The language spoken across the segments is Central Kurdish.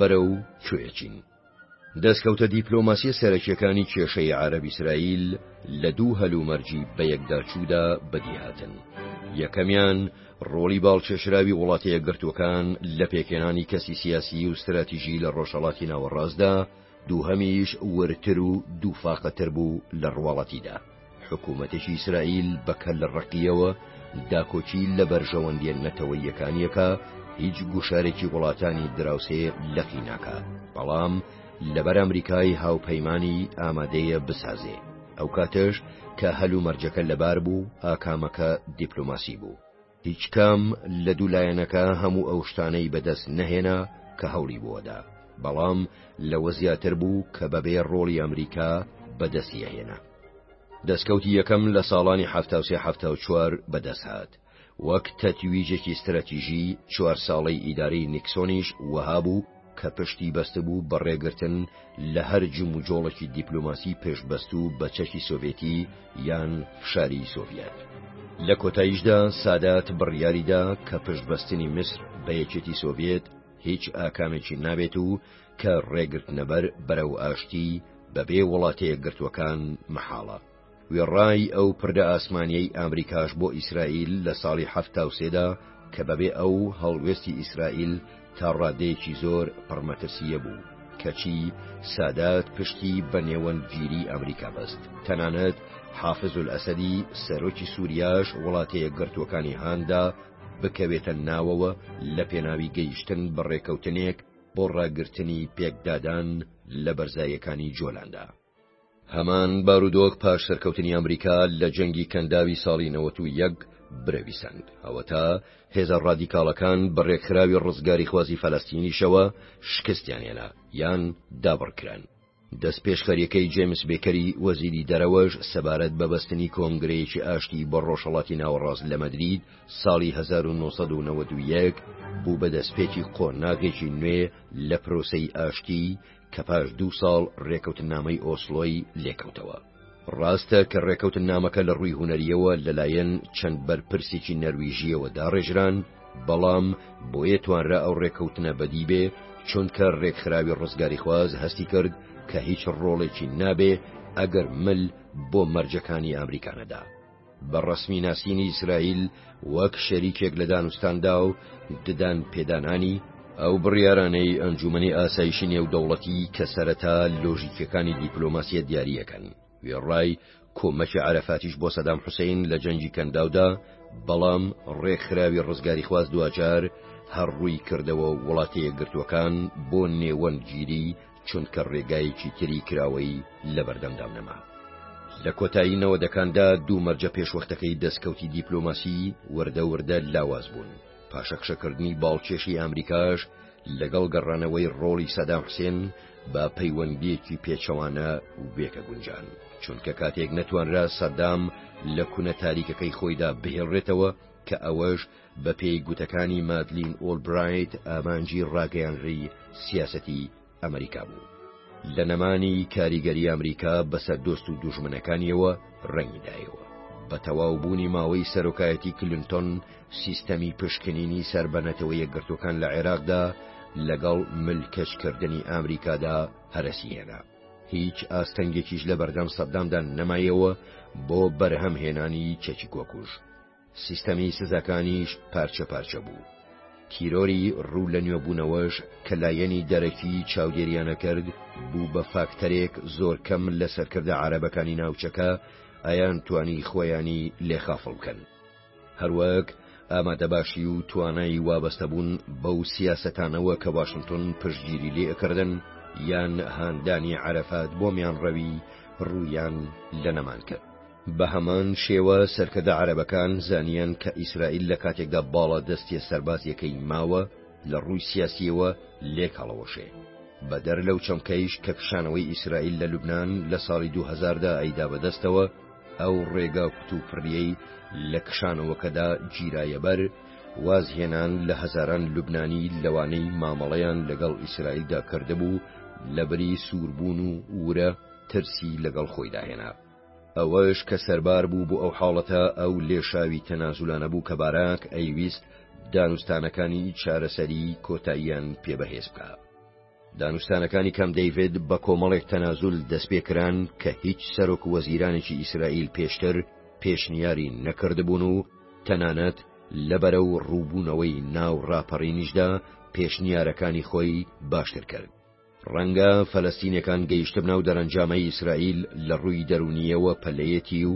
بەرەو کوێچین دەستکەوتە دیپلۆماسیە سەرەکیەکانی کێشەی عرب ئیسرائیل لە دوو هەلومەرجی بەیەکداچوودا بەدیهاتن یەکەمیان ڕۆڵی باڵکێشراوی وڵاتەیە گرتوەکان لە پێکێنانی کەسی سیاسی و استراتیژی لە ڕۆژهڵاتی ناوەڕاستدا دووهەمیش وردتر و دووفاقەتر بوو لە ڕواڵەتیدا، حکوومەتێکی ئیسرائیل بە کەلڕەقییەوە داکۆکی لە بەرژەوەندییە نەتەوەییەکانی ئەکا، هیچ گوشارێکی وڵاتانی دراوسێ لەقی ناکا، بەڵام لەبەر ئەمریکای هاوپەیمانی ئامادەیە بسازێ. ئەو کاتەش کە هەلومەرجەکە لەبار بوو، ئاکامەکە دیپلۆماسی بوو. هیچ کام لە دوو لایەنەکە هەموو ئەو شتانەی بەدەست نەهێنا کە هەوڵی بۆدا، بەڵام لەوە زیاتر بوو کە بەبێ ڕۆڵی ئەمریکا بەدەستی ئەهێنا. دەسکەوتی یەکەم لە ساڵانی حەفتا و سێ حەفتا و چوار بەدەست هات، وەک تەتویجێکی ستراتیژی چوار ساڵەی ئیدارەی نیکسۆنیش وەها بوو، کە پشتی بەستبوو بە ڕێگرتن لە هەر جموجۆڵێکی دیپلۆماسی پشتبەستوو بە چەکی سۆڤێتی یان فشاری سۆڤیەت. لە کۆتاییشدا سادات بڕیاری دا کە پشتبەستنی میسر بە یەکێتی سۆڤیەت هیچ ئاکامێکی نابێت و کە ڕێگرتنەبەر بەرەو ئاشتی بەبێ وڵاتە یەکگرتووەکان مەحاڵە. وێڕای ئەو پردە ئاسمانییەی ئامریکاش بۆ ئیسرائیل لە ساڵی حەفتا و سێدا کە بەبێ ئەو هەڵوێستی ئیسرائیل تا ڕادەیەکی زۆر پڕ مەترسییە بوو، کەچی سادات پشتی بە نێوەندگیری ئامریکا بەست، تەنانەت حافز ئەلئەسەدی سەرۆکی سوریاش وڵاتەیەکگرتووەکانی هاندا بکەوێتە ناوەوە لە پێناوی گەیشتن بە ڕێکەوتنێک بۆ ڕاگرتنی پێکدادان لە بەرزایەکانی جۆلاندا. هەمان بارودۆخ پاش سەرکەوتنی ئەمریکا لە جەنگی کەنداوی ساڵی نەوەت و یەک برەویسەند، ئەوەتا هێزە ڕادیکاڵەکان بە ڕێکخراوی ڕزگاریخوازی فەلەستینیشەوە شکستیان هێنا یان دابڕکران. دەستپێشخەرییەکەی جەیمس بێکەری وەزیری دەرەوەش سەبارەت بە بەستنی کۆنگرەیەکی ئاشتی بۆ ڕۆژهەڵاتی ناوەڕاست لە مەدرید ساڵی هەزار و نۆ سەد و نەوەد و یەک بوو بە دەستپێکی قۆناغێکی نوێ لە پرۆسەی ئاشتی کە پاش دوو ساڵ ڕێکەوتنامەی ئۆسڵۆی لێکەوتەوە. ڕاستە کە ڕێکەوتنامەکە لە ڕووی هونەرییەوە لەلایەن چەند بەرپرسێکی نەرویژییەوە داڕێژران، بەڵام بۆیە توانرا ئەو ڕێکەوتنە بەدی بێ، چونکە ڕێکخراوی ڕزگاریخواز هەستی کرد کە هیچ ڕۆڵێکی نابێ ئەگەر مل بۆ مەرجەکانی ئامریکا نەدا. بە ڕەسمی ناسینی ئیسرائیل وەک شەریکێک لە دانوستاندا و ددان پێدانانی ئەو بڕیارانەی ئەنجومنی ئاسایشی نێودەوڵەتی کە سەرەتا لۆژیکەکانی دیپلۆماسیە دیاریەکەن وێڕای کۆمەکی عرفاتیش بۆ سەدام حوسین لە جەنگی کەنداودا بەڵام ڕێکخراوی ڕزگاری خواز دوجار هەر ڕووی کردەوە وڵاتەیە گرتووەکان بۆ نێوەندگیری چونکە ڕێگایەکی تری کراوەیی لەبەردەمدا نەما. لە کۆتایی نەوەدەکاندا دوو مەرجە پێشوەختەکەی دەستکەوتی دیپلۆماسی وردە وردە لاواز بوون، پاشەکشەکردنی باڵکێشی ئامریکاش لەگەڵ گەڕانەوەی ڕۆڵی سەدام حسێن بە پەیوەندییەکی پێچەوانە وێکە گونجان، چونکە کاتێک نەتوانرا سەدام لە کونە تاریکەکەی خۆیدا بهێڵرێتەوە کە ئەوەش بەپێی گوتەکانی مادلین ئۆلبرایت ئامانجی ڕاگەیانری سیاسەتی ئەمریکا بوو. لە نەمانی کاریگەری ئەمریکا بەسەر دۆست و دوژمنەکانیەوە ڕەنگی دایەوە. بە تەواو بوونی ماوەی سەرۆکایەتی کلنتۆن سیستەمی پشکنینی سەر بە نەتەوە یەکگرتوەکان لە عێراقدا لەگەڵ ملکەچکردنی ئامریکادا هەرەسی هێنا. هیچ ئاستەنگێکیش لە بەردەم سەددامدا نەمایەوە بۆ بەرهەم هێنانی چەکی کۆکوژ. سیستەمی سزاکانیش پارچە پارچە بوو. تیرۆری ڕوو لە نوێبوونەوەش کە لایەنی دەرەکی چاودێریانە کرد بوو بە فاکتەرێک زۆر کەم لە سەرکردە عەرەبەکانی ناوچەکە ئەیان توانی خۆیانی لێ خافڵ بکەن. هەروەک ئامادەباشی و توانای وابەستەبوون بەو سیاسەتانەوە کە واشنتۆن پشتگیری لێ ئەکردن یان هاندانی عەرەفات بۆ میانڕەوی ڕوویان لە نەمان کرد. بە هەمان شێوە سەرکردە عەرەبەکان زانیان کە ئیسرائیل لە کاتێکدا باڵادەستیە سەربازیەکەی ماوە لە ڕووی سیاسیەوە لێک هەڵەوەشێ. بەدەر لەو چەمکەیش کە کشانەوەی ئیسرائیل لە لوبنان لە ساڵی دوو هەزار دا ئەیدا بەدەستەوە، ئەو ڕێگا کوتوپڕیەی لە کشانەوەکەدا گیرایە بەر، وازهێنان لە هەزاران لوبنانی لەوانەی مامەڵەیان لەگەڵ ئیسرائیلدا کردبوو، لەبری سووربوون و ورە، ترسی لەگەڵ خۆیدا هێنا. ئەوەش کە سەربار بوو بۆ ئەو حاڵەتە ئەو لێشاوی تەنازولانە بوو کە باراک ئەیویست دانوستانەکانی چارەسەریی کۆتاییان پێ بەهێز بکا. دانوستانەکانی کام دەیڤد بە کۆمەڵێک تەنازول دەستپێکران کە هیچ سەرۆک وەزیرانێکی ئیسرائیل پێشتر پێشنیاری نەکردبوون و تەنانەت لە بەرەو ڕووبوونەوەی ناو ڕاپەڕینیشدا پێشنیارەکانی خۆی باشتر کرد. ڕەنگە فەلەستینیەکان گەیشتبنە و دەرەنجامە ئیسرائیل لە ڕووی دەروونیەوە پەلەیەتی و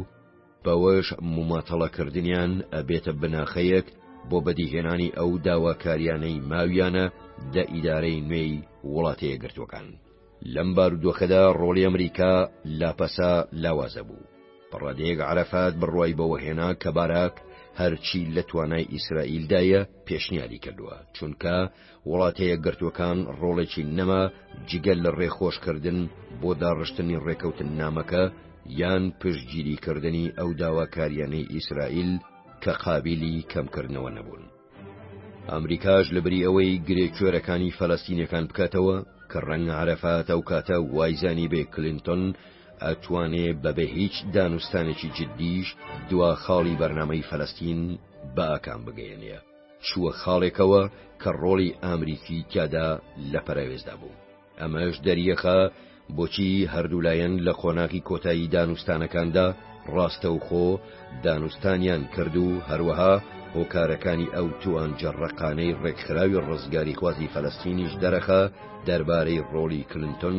بەوەش موماتەڵەکردنیان ئەبێتە بناخەیەک بۆ بەدیهێنانی ئەو داواکاریانەی ماویانە لە ئیدارەی نوێی وڵاتەیەکگرتوەکان. لەم بارودۆخەدا ڕۆڵی ئەمریکا لاپەسا لاوازە بوو. ڕادەیەک عەرەفات بڕوای بەوە هێنا کە باراک هەرچی لە توانای ئیسرائیلدایە پێشنیاری کردوە، چونکە، وڵاتە یەکگرتووەکان ڕۆڵێکی نەما جگە لە ڕێخۆشکردن بۆ داڕشتنی ڕێکەوتننامەکە یان پشتگیریکردنی ئەو داواکاریانەی ئیسرائیل کە قابیلی کەمکردنەوە نەبوون. ئەمریکاش لەبری ئەوەی گرێ کوێرەکانی فەلەستینەکان بکاتەوە کە ڕەنگە عەرەفات ئەو کاتە وایزانی بێ کلینتۆن ئەتوانێ بەبێ هیچ دانوستانێکی جددیش دوا خاڵی بەرنامەی فەلەستین بە ئاکام بگەیەنێ. چووە خاڵێکەوە کە ڕۆڵی ئامریکی تیادا لە پەراوێزدا بوو. ئەمەش دەریەخا بۆچی هەردوو لایەن لە قۆناغی کۆتایی دانوستانەکاندا ڕاستەوخۆ دانوستانیان کرد و هەروەها هۆکارەکانی ئەو توانجە ڕەقانەی ڕێکخراوی ڕزگاریخوازی فەلەستینیش دەرەخا دەربارەی ڕۆڵی کلنتۆن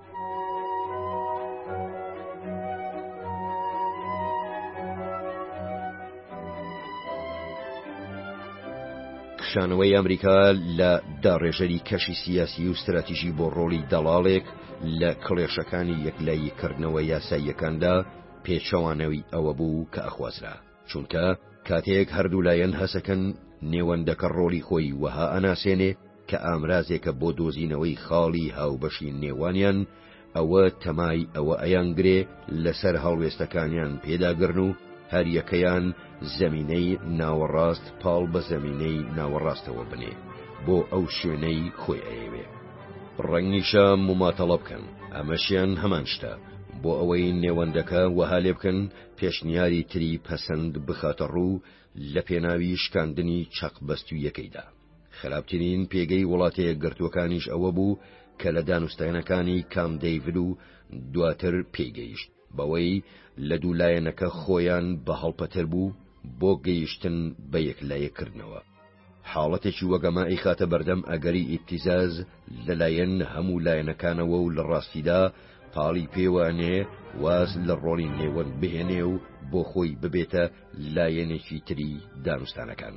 کشانەوەی ئەمریکا لە داڕێژەری کەشی سیاسی و ستراتیژی بۆ ڕۆڵی دەڵاڵێک لە کڵێشەکانی یەکلاییکردنەوە یاساییەکاندا پێچەوانەوی ئەوە بوو کە ئەخوازرا چونکە کاتێک هەردوو لایەن هەسەکەن نێوەندەکە ڕۆلی خۆی وەها ئەناسێنێ کە ئامرازێکە بۆ دۆزینەوەی خاڵی هاوبەشی نێوانیان ئەوە تەمای ئەوە ئەیانگرێ لەسەر هەڵوێستەکانیان پێداگرن و هەریەکەیان زەمینەی ناوەڕاست پاڵ بە زەمینەی ناوەڕاستەوە بنێ بۆ ئەو شوێنەی خۆی ئەیەوێ ڕەنگیشە مماتەڵە بکەن ئەمەشیان هەمان شتە بۆ ئەوەی نێوەندەکە وەها لێ بکەن پێشنیاری تری پەسەند بخاتە ڕوو لە پێناوی شکاندنی چەق بەستویەکەیدا. خراپترین پێگەی وڵاتەیەکگرتووەکانیش ئەوە بوو کە لە دانوستانەکانی کام دەیڤل و دواتر پێیگەیشت بەوەی لە دوو لایەنەکە خۆیان بە هەڵپەتر بوو بۆ گەیشتن بە یەکلایەکردنەوە. حاڵەتێکی وەگەما ئەیخاتە بەردەم ئەگەری ئیبتیزاز لەلایەن هەموو لایەنەکانەوە و لە ڕاستیدا پاڵی پێوانێ واز لە ڕۆڵی نێوەند بهێنێ و بۆ خۆی ببێتە لایەنێکی تری دانوستانەکان.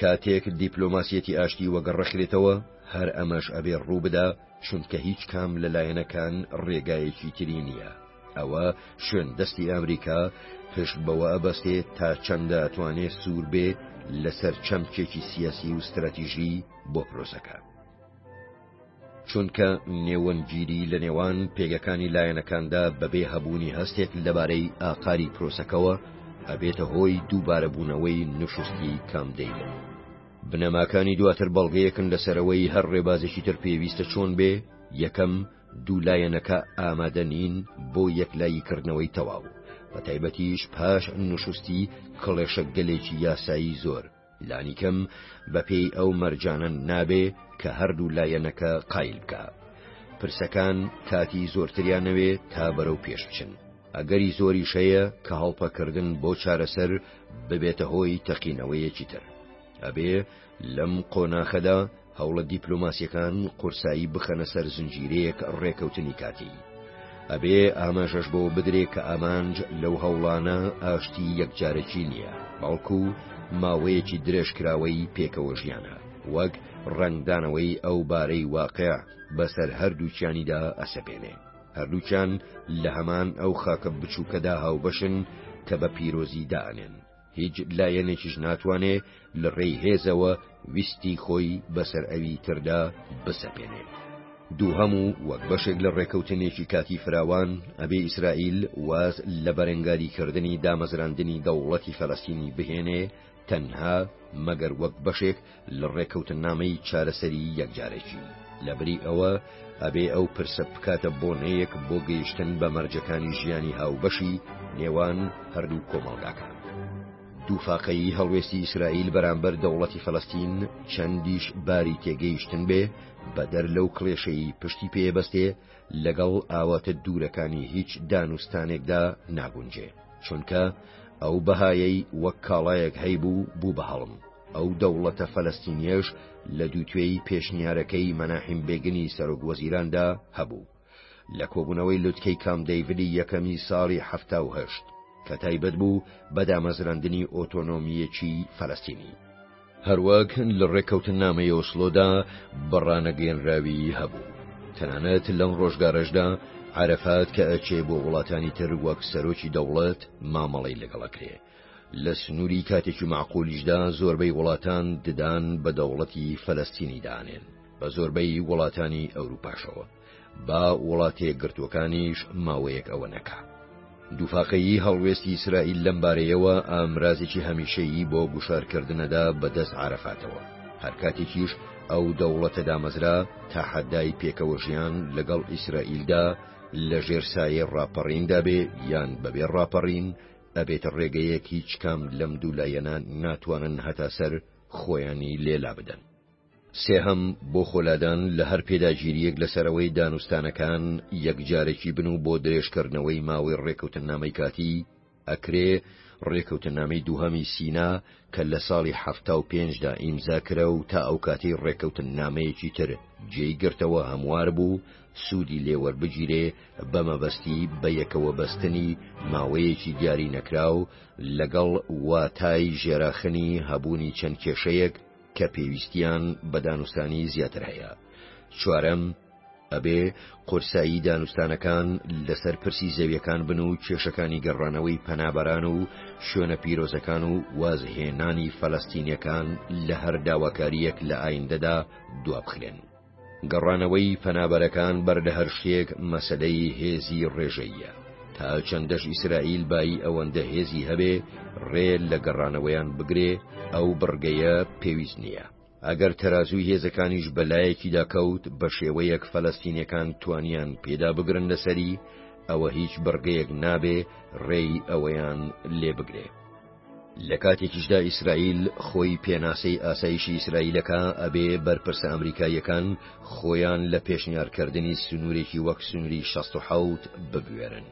کاتێک دیپلۆماسیەتی ئاشتی وەگەڕخرێتەوە هەر ئەمەش ئەبێ ڕووبدا چونکە هیچ کام لە لایەنەکان ڕێگایەکی تری نییە. ئەوە شوێن دەستی ئەمریکا پشت بەوە ئەبەستێ تا چەندە ئەتوانێ سوور بێ لەسەر چەمکێکی سیاسی و ستراتیژی بۆ پرۆسەکە. چونکە نێوەندگیری لە نێوان پێگەکانی لایەنەکاندا بەبێ هەبوونی هەستێک لەبارەی ئاقاری پرۆسەکەوە ئەبێتە هۆی دووبارەبوونەوەی نوشستی کام دەیڤن. بنەماکانی دواتر بەڵگەیەکن لەسەرەوەی هەر ڕێبازێکی تر پێویستە چۆن بێ، یەکەم، دوو لایەنەکە ئامادە نین بۆ یەکلایی کردنەوەی تەواو بە تایبەتیش پاش نوشستی کڵێشە گەلێکی یاسایی زۆر لانیکەم بەپێی ئەو مەرجانە نابێ کە هەردوو لایەنەکە قایل بکە پرسەکان کاتی زۆرتریانەوێ تا بەرەو پێش بچن ئەگەری زۆری شەیە کە هەڵپەکردن بۆ چارەسەر ببێتە هۆی تەقینەوەیەکی تر ئەبێ لەم قۆناخەدا هەوڵە دیپلۆماسیەکان قورسایی بخەنە سەر زنجیرەیەک ڕێکەوتنی کاتی. ئەبێ ئاماژەش بۆ بدرێ کە ئامانج لەو هەوڵانە ئاشتی یەکجارەکی نییە، بەڵکو ماوەیەکی درێژکراوەی پێکەوە ژیانە، وەک ڕەنگدانەوەی ئەو بارەی واقع بەسەر هەردووکیانیدا ئەسەپێنێ. هەردووکیان لە هەمان ئەو خاکە بچووکەدا هاوبەشن کە بە پیرۆزی دائەنێن. هیچ لایەنێکیش ناتوانێ لە ڕێی هێزەوە ویستی خۆی بەسەر ئەوی تردا بسەپێنێ. دووهەم و وەک بەشێک لە ڕێکەوتنێکی کاتی فراوان، ئەبێ ئیسرائیل واز لە بەرەنگاریکردنی دامەزراندنی دەوڵەتی فەلەستینی بهێنێ، تەنها مەگەر وەک بەشێک لە ڕێکەوتننامەی چارەسەریی یەکجارەکی. لەبری ئەوە، ئەبێ ئەو پرسە بکاتە بۆنەیەک بۆ گەیشتن بە مەرجەکانی ژیانی هاوبەشی نێوان هەردوو کۆمەڵگاکان. دووفاقەیی هەڵوێستی ئیسرائیل بەرامبەر دەوڵەتی فەلەستین چەندیش باری تێگەیشتن بێ، بەدەر لەو کڵێشەی پشتی پێ بەستێ، لەگەڵ ئاواتە دوورەکانی هیچ دانوستانێکدا ناگونجێ. چونکە ئەو بەهایەی وەک کاڵایەک هەیبوو، بوو بە هەڵم. ئەو دەوڵەتە فەلەستینیەش لە دوو توێی پێشنیارەکەی مەناحیم بێگنی سەرۆک وەزیراندا هەبوو لە کۆبوونەوەی لوتکەی کام دەیڤدی یەکەمی ساڵی حەفتا و هەشت کە تایبەت بوو بە دامەزراندنی ئۆتۆنۆمییەکی فەلەستینی. هەروەک لە ڕێککەوتننامەی ئۆسلۆدا بە ڕانەگەیەنراویی هەبوو. تەنانەت لەم ڕۆژگارەشدا عەرەفات کە ئەچێ بۆ وڵاتانی تر وەک سەرۆکی دەوڵەت مامەڵەی لەگەڵ ئەکرێ. لە سنووری کاتێکی مەعقولیشدا زۆربەی وڵاتان ددان بە دەوڵەتی فەلەستینی دانێن بە زۆربەی وڵاتانی ئەوروپاشەوە با وڵاتێک گرتووەکانیش ماوەیەک ئەوە نەکا. دووفاقەیی هەڵوێستی ئیسرائیل لەم بارەیەوە ئامرازێکی هەمیشەیی بۆ گوشارکردنەدا بەدەست عرفاتەوە هەر کاتێکیش ئەو دەوڵەتە دامەزرا تا حەدای پێکەوە ژیان لەگەڵ ئیسرائیلدا لە ژێرسایە ڕاپەڕیندا بێ یان بەبێ ڕاپەڕین ئەبێتە ڕێگەیەک هیچ کام لەم دوو لایەنە ناتوانن هەتا سەر خۆیانی لێ لابدەن. سێهەم، بۆ خۆلادان لە هەر پێداگیرییەک لە سەرەوەی دانوستانەکان یەکجارەکی بن و بۆ درێژکردنەوەی ماوەی ڕێکەوتننامەی کاتی، ئەکرێ ڕێکەوتننامەی دووهەمی سینا کە لە ساڵی حەفتا و پێنج دا ئیمزا کرا و تا ئەو کاتەی ڕێکەوتننامەیەکی تر جێی گرتەوە هەموار بوو سوودی لێ وەربگیرێ بە مەبەستی بە یەکەوە بەستنی ماوەیەکی دیاری نەکراو لەگەڵ واتای ژێراخنی هەبوونی چەند کێشەیەک کە پێویستیان بە دانوستانی زیاتر هەیە چوارەم ئەبێ قورسایی دانوستانەکان لەسەر پرسی زەویەکان بن و کێشەکانی گەڕانەوەی پەنابەران و شوێنە پیرۆزەکان و وازهێنانی فەلەستینیەکان لە هەر داواکاریەک لە ئایندەدا دوابخرێن. گەڕانەوەی پەنابەرەکان بەر لە هەر شتێک مەسەلەی هێزی ڕێژەییە. تا چەندەش ئیسرائیل بایی ئەوەندە هێزی هەبێ ڕێ لە گەڕانەوەیان بگرێ ئەو بڕگەیە پێویست نییە. ئەگەر تەرازووی هێزەکانیش بە لایەکیدا کەوت بە شێوەیەک فەلەستینیەکان توانیان پێدا بگرن لەسەری، ئەوە هیچ بڕگەیەک نابێ ڕێی ئەوەیان لێ بگرێ. لە کاتێکیشدا ئیسرائیل خۆی پێناسەی ئاسایشی ئیسرائیلەکا، ئەبێ بەرپرسە ئەمریکاییەکان خۆیان لە پێشنیارکردنی سنوورێکی وەک سنووری شەست و حەوت ببوێرن.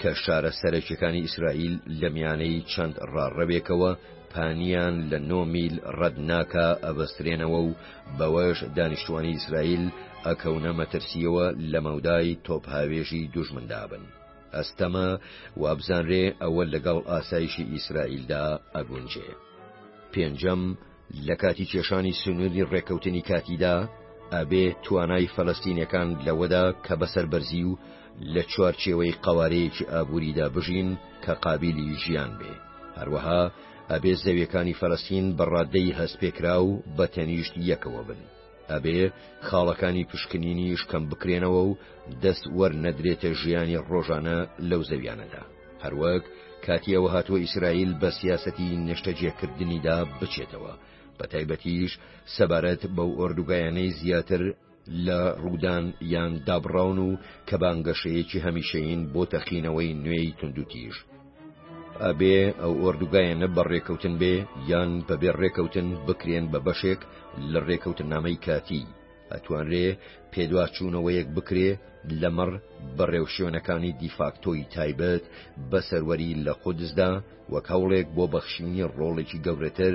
کە شارە سەرەکیەکانی ئیسرائیل لە میانەی چەند ڕاڕەوێکەوە پانیان لە نۆ میل ڕەت ناکا ئەبەسترێنەوە و بەوەش دانیشتوانی ئیسرائیل ئەکەونە مەترسیەوە لە مەودای تۆپ هاوێژی دوژمندابن. ئەستەمە وابزانرێ ئەوە لەگەڵ ئاسایشی ئیسرائیلدا ئەگونجێ. پێنجەم، لە کاتی کێشانی سنووری ڕێککەوتنی کاتیدا، ئەبێ توانای فەلەستینیەکان لەوەدا کە بە سەربەرزی و لە چوارچێوەی قەوارەیەکی ئابووریدا بژین کە قابیلی ژیان بێ، هەروەها ئەبێ زەویەکانی فەلەستین بە ڕادەی هەستپێکراو بە تەنیشت یەکەوە بن. ئەبێ خاڵەکانی پشکنینیش کەم بکرێنەوە و دەست وەرنەدرێتە ژیانی ڕۆژانە لەو زەویانەدا هەروەک کاتی ئەوە هاتووە ئیسرائیل بە سیاسەتی نشتەجێکردنیدا بچێتەوە بە تایبەتیش سەبارەت بەو ئۆردوگایانەی زیاتر لە ڕوودان یان دابڕاون و کە بانگەشەیەکی هەمیشەین بۆ تەقینەوەی نوێی توندوتیژ ئەبێ ئەو ئۆردوگایانە بە ڕێکەوتن بێ یان بەبێ ڕێکەوتن بکرێن بە بەشێک لە ڕێکەوتنامەی کاتی ئەتوانرێ پێدواچوونەوەیەک بکرێ لەمەڕ بەڕێوشوێنەکانی دیفاکتۆی تایبەت بە سەروەری لە قودسدا وەک هەوڵێک بۆ بەخشینی ڕۆڵێکی گەورەتر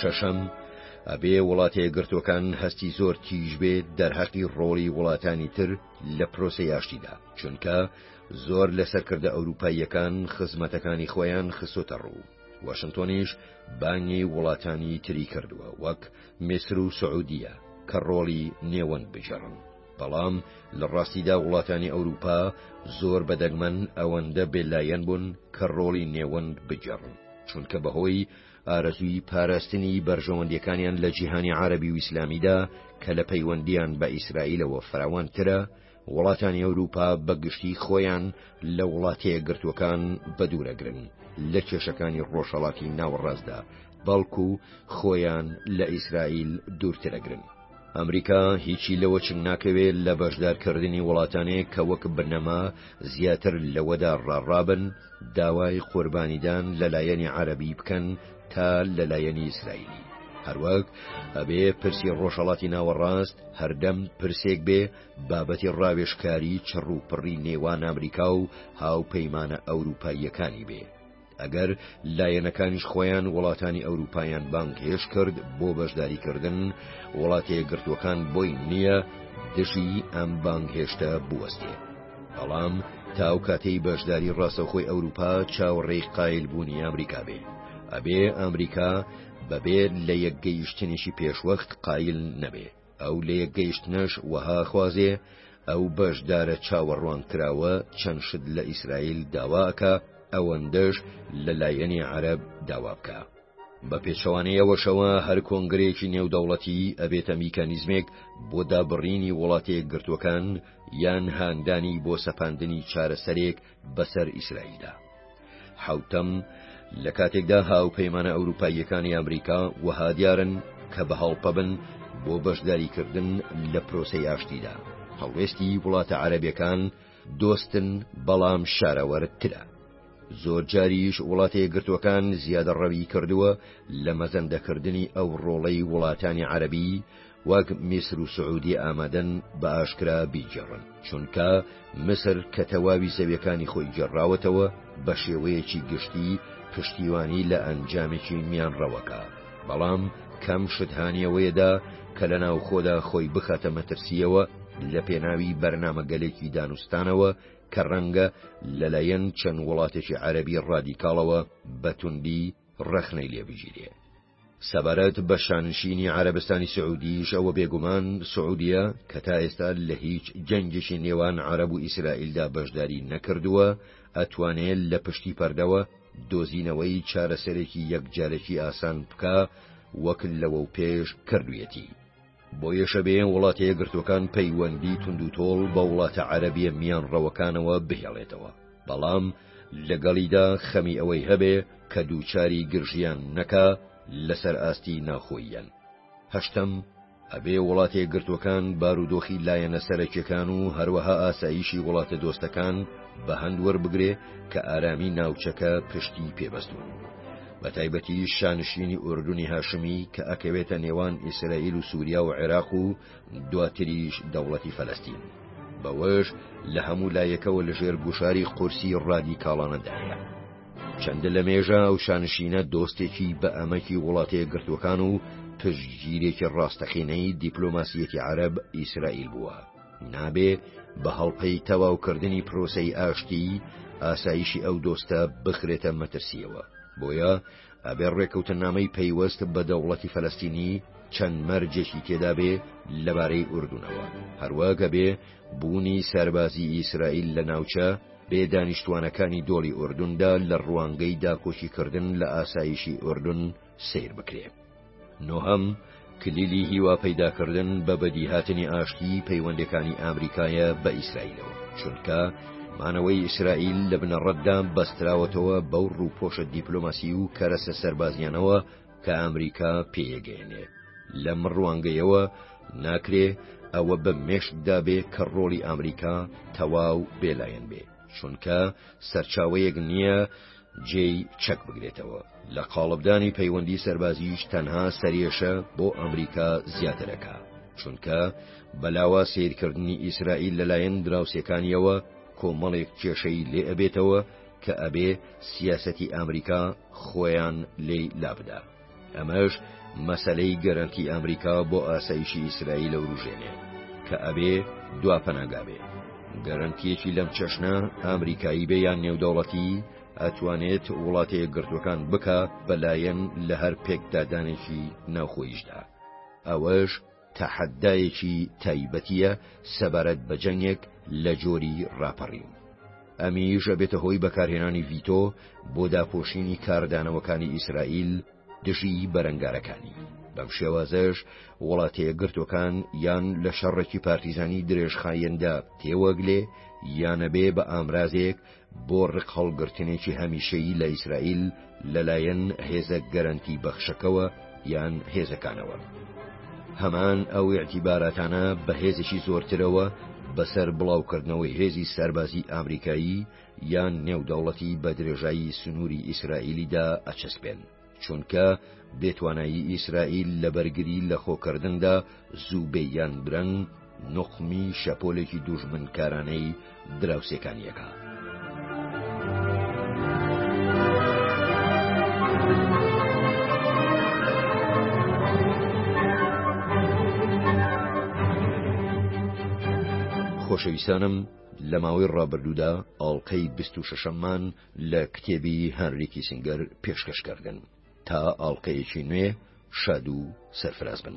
شەشەم، ئەبێ وڵاتێگرتوەکان هەستی زۆر تیژ بێت دەرهەقی ڕۆڵی وڵاتانی تر لە پرۆسی یاشتیدا چونکە زۆر لە سەرکردە ئەوروپاییەکان خزمەتەکانی خۆیان خسوتە ڕوو واشنتۆنیش بانگی وڵاتانی تری کردووە وەک میسر و سعودیە کە ڕۆڵی نێوەند بگێڕن بەڵام لە ڕاستیدا وڵاتانی ئەوروپا زۆر بە دەگمەن ئەوەندە بێلایەن بوون کە ڕۆڵی نێوەند بگێڕن چونکە بەهۆی ئارەزوی پاراستنی بەرژەوەندیەکانیان لە جیهانی عربی و ئیسلامیدا کە لە پەیوەندیان بە ئیسرائیلەوە فراوانترە وڵاتانی ئەوروپا بەگشتی خۆیان لە وڵاتەیە گرتوەکان بەدورەگرن لە کێشەکانی ڕۆژهڵاتی ناوەڕاستدا بەڵکو خۆیان لە ئیسرائیل دوورترەگرن. ئەمریکا هیچی لەوە چنگ ناکەوێت لە بەشدارکردنی وڵاتانێک کە وەک بنەما زیاتر لەوەدا ڕاڕابن داوای قوربانیدان لە لایەنی عەرەبی بکەن تا لە لایەنی ئیسرائیلی هەروەک ئەبێ پرسی ڕۆژەڵاتی ناوەڕاست هەردەم پرسێک بێ بابەتی ڕاوێشکاری چڕوپڕی نێوان ئەمریکا و هاوپەیمانە ئەوروپاییەکانی بێ ئەگەر لایەنەکانیش خۆیان وڵاتانی ئەوروپایان بانگهێشت کرد بۆ بەشداریکردن، وڵاتە یەکگرتووەکان بۆی نییە دژی ئەم بانگهێشتە بوەستێ. بەڵام تا ئەو کاتەی بەشداری ڕاستەوخۆی ئەوروپا چاوەڕێی قایلبوونی ئامریکا بێ، ئەبێ ئامریکا بەبێ لە یەکگەیشتنێکی پێشوەخت قایل نەبێ. ئەو لە یەکگەیشتنەش وەها ئەخوازێ ئەو بەشدارە چاوەڕوانکراوە چەند شت لە ئیسرائیل داوا ئەکا ئەوەندەش لە لایەنی عەرەب داوا بکا. بە پێچەوانەی ئەوەشەوە هەر کۆنگرەیەکی نێودەوڵەتیی ئەبێتە میکانیزمێک بۆ دابڕینی وڵاتە یەکگرتووەکان یان هاندانی بۆ سەپاندنی چارەسەرێک بەسەر ئیسرائیلدا. حەوتەم، لە کاتێکدا هاوپەیمانە ئەوروپاییەکانی ئەمریکا وەها دیارن کە بە هەڵپەبن بۆ بەشداریکردن لە پرۆسەی ئاشتیدا، هەڵوێستی وڵاتە عەرەبیەکان دۆستن بەڵام شارەوەر ترە. زۆر جاریش وڵاتە یەکگرتوەکان زیادەڕەوی کردوە لە مەزەندەکردنی ئەو ڕۆڵەی وڵاتانی عەرەبی، وەک میسر و سعودی ئامادەن بە ئاشکرا بیگێڕن چونکە مسر کە تەواوی زەویەکانی خۆی گێڕاوەتەوە بە شێوەیەکی گشتی پشتیوانی لە ئەنجامێکی میان ڕەوەکە بەڵام کەم شتهانیەوەیەدا کە لە ناوخۆدا خۆی بخاتە مەترسیەوە لە پێناوی بەرنمەگەلێکی دانوستانەوە کە ڕەنگە لەلایەن چەند وڵاتێکی عەربی ڕادیکاڵەوە بەتوندی ڕەخنەی لێبگیرێ. سەبارەت بە شانشینی عەرەبستانی سعودیش ئەوە بێگومان سعودیە کە تا ئێستا لە هیچ جەنگێکی نێوان عەرەب و ئیسرائیلدا بەشداری نەکردووە ئەتوانێ لە پشتی پەردەوە دۆزینەوەی چارەسەرێکی یەکجارەکی ئاسان بکا وەک لەوەو پێش کردویەتی. بۆیەشە بێ وڵاتە یەکگرتووەکان پەیوەندی توندوتۆڵ بە وڵاتە عەرەبیە میانڕەوەکانەوە بهێڵێتەوە بەڵام لەگەڵیدا خەمی ئەوەی هەبێ کە دووچاری گرژیان نەکا لەسەر ئاستی ناخۆییان هەشتم ئەبێ وڵاتێ گرتوەکان بارودۆخی لایەنە سەرەکیەکان و هەروەها ئاساییشی وڵاتە دۆستەکان بە هەند وەربگرێ کە ئارامی ناوچەکە پشتی پێبەستون. بەتایبەتی شانشینی ئوردنی هاشمی کە ئەکەوێتە نێوان ئیسرائیل و سووریا و عێراق و دواتریش دەوڵەتی فەلەستین بەوەش لە هەموو لایەکەوە لەژێر گوشاری قورسی ڕادیکاڵانەدایە. چەندە لە مێژە ئەو شانشینە دۆستێکی بە ئەمەکی وڵاتەیە گرتوەکان و پشتگیرێکی ڕاستەقینەی دیپلۆماسیەتی عرب ئیسرائیل بووە. نابێ بە هەڵپەی تەواوکردنی پرۆسەی ئاشتیی ئاسایشی ئەو دۆستە بخرێتە مەترسیەوە بۆیە ئەبێ ڕێکەوتنامەی پەیوەست بە دەوڵەتی فەلەستینی چەند مەرجێکی تێدابێ لەبارەی ئوردونەوە هەروەگە بێ بوونی سەربازی ئیسرائیل لە ناوچە بێ دانیشتوانەکانی دۆڵی ئوردوندا لە ڕوانگەی داکۆکیکردن لە ئاسایشی ئوردون سیر بکرێ. نۆهەم، کلیلی هیوا پەیداکردن بە بەدیهاتنی ئاشتی پەیوەندەکانی ئامریکایە بە ئیسرائیلەوە، چونکە مانەوەی ئیسرائیل لە بنەڕەتدا بەستراوەتەوە بەو ڕووپۆشە دیپلۆماسی و کەرەسە سەربازیانەوە کە ئامریکا پێیەگەیەنێ. لەم ڕوانگەیەوە ناکرێ ئەوە بە مێشکدا بێ کە ڕۆڵی ئامریکا تەواو بێلایەن بێ، چونکە سەرچاوەیەک نییە، جێی چەک بگرێتەوە. لە قاڵبدانی پەیوەندی سەربازیش تەنها سەرێشە بۆ ئەمریکا زیاتر ئەکا، چونکە بە لاوە سەیرکردنی ئیسرائیل لەلایەن دراوسێکانیەوە کۆمەڵێک کێشەی لێ ئەبێتەوە کە ئەبێ سیاسەتی ئامریکا خۆیان لێی لابدا. ئەمەش مەسەلەی گەرەنتی ئەمریکا بۆ ئاسایشی ئیسرائیل ئەوروژێنێ کە ئەبێ دوا پەناگا بێ. گەرەنتییەکی لەم چەشنە ئامریکایی بێ یان نێودەوڵەتی، ئەتوانێت وڵاتە یەکگرتووەکان بکا بە لایەن لە هەر پێکدادانێکی ناوخۆییشدا. ئەوەش تەحەدایەکی تایبەتیە سەبارەت بە جەنگێک لە جۆری ڕاپەڕین. ئەمیش ئەبێتە هۆی بەکارهێنانی ڤیتۆ بۆ داپۆشینی کاردانەوەکانی ئیسرائیل دژی بەرەنگارەکانی. بەم شێوازەش وڵاتەیەکگرتوەکان یان لە شەڕێکی پارتیزانی درێژخایەندا تێوەگلێ یان ئەبێ بە ئامرازێک بۆ ڕقهەڵگرتنێکی هەمیشەیی لە ئیسرائیل لەلایەن هێزە گەرەنتی بەخشەکەوە یان هێزەکانەوە. هەمان ئەو ئیعتیباراتانە بە هێزێکی زۆرترەوە بەسەر بڵاوکردنەوەی هێزی سەربازی ئامریکایی یان نێودەوڵەتی بە درێژایی سنووری ئیسرائیلیدا ئەچەسپێن. چونکە بێتوانایی ئیسرائیل لە بەرگری لە خۆکردندا زوو بێ یان درەنگ نوقمی شەپۆلێکی دوژمنکارانەی دراوسێکانیەکە. خۆشەویستانم لە ماوەی ڕابردوودا ئاڵلقەی 26ەممان لە کتێبی هەنری کیسینگەر پێشکەش کردن تا ئاڵلقەیەکی نوێ شاد و سەرفراز بن.